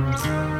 Música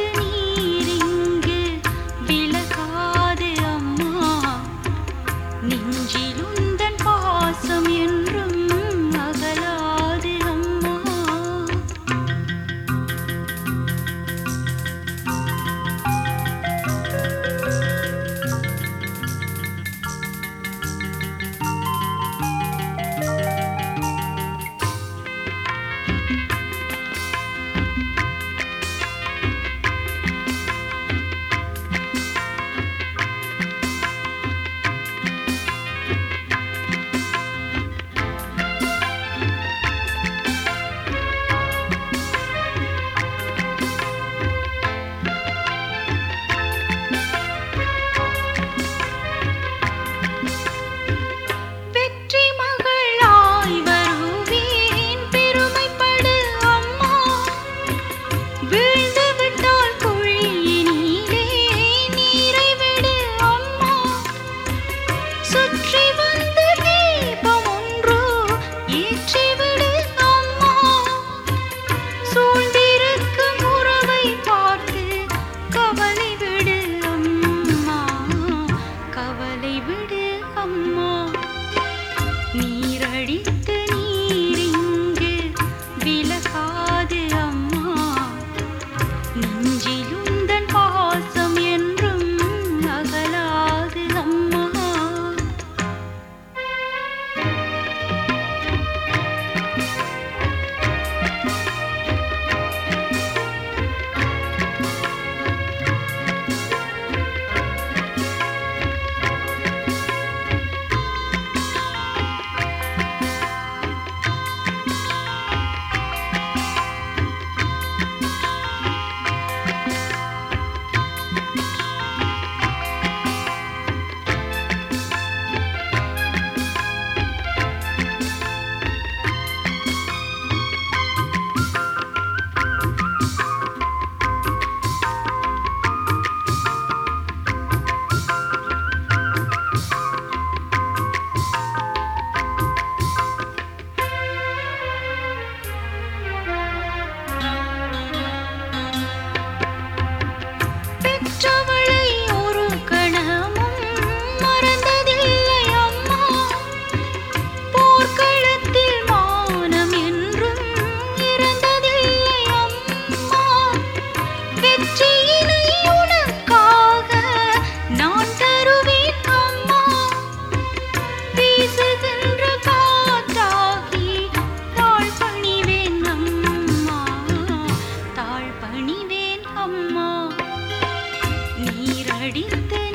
morirte.